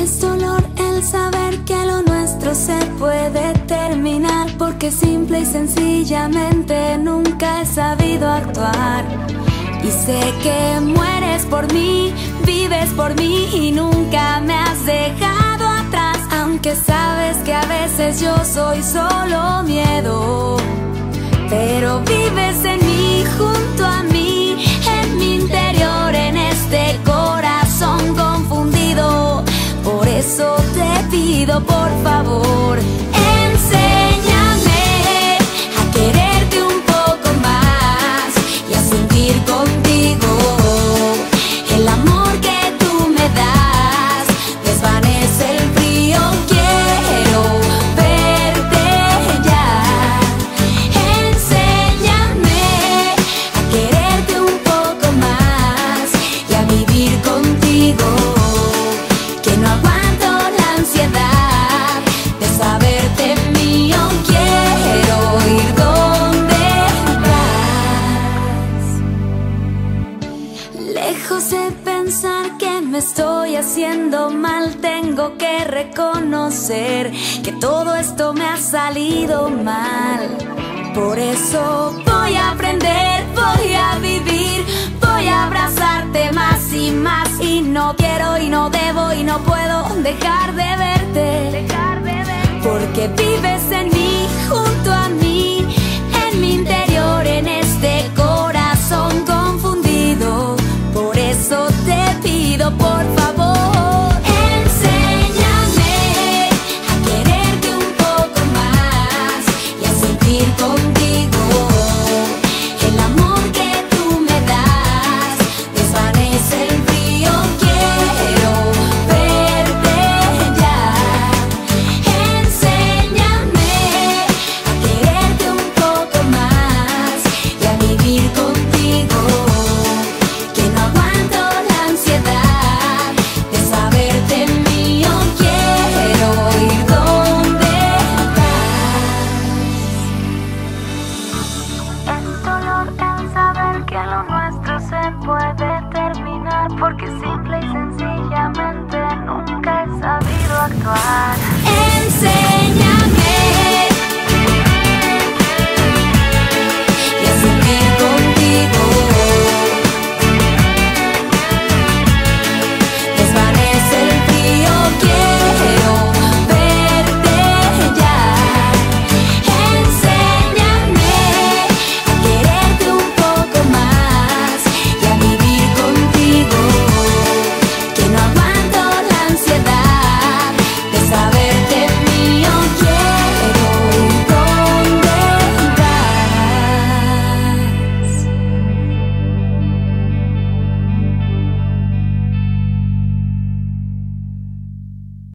Es dolor el saber que lo nuestro se puede terminar porque simple y sencillamente nunca he sabido actuar. Y sé que mueres por mí, vives por mí y nunca me has dejado atrás, aunque sabes que a veces yo soy solo miedo. Por favor, De pensar que me estoy haciendo mal, tengo que reconocer que todo esto me ha salido mal. Por eso voy a aprender, voy a vivir, voy a abrazarte más y más. Y no quiero y no debo y no puedo dejar de verte. Porque vives en mí, porque simple y sencillamente.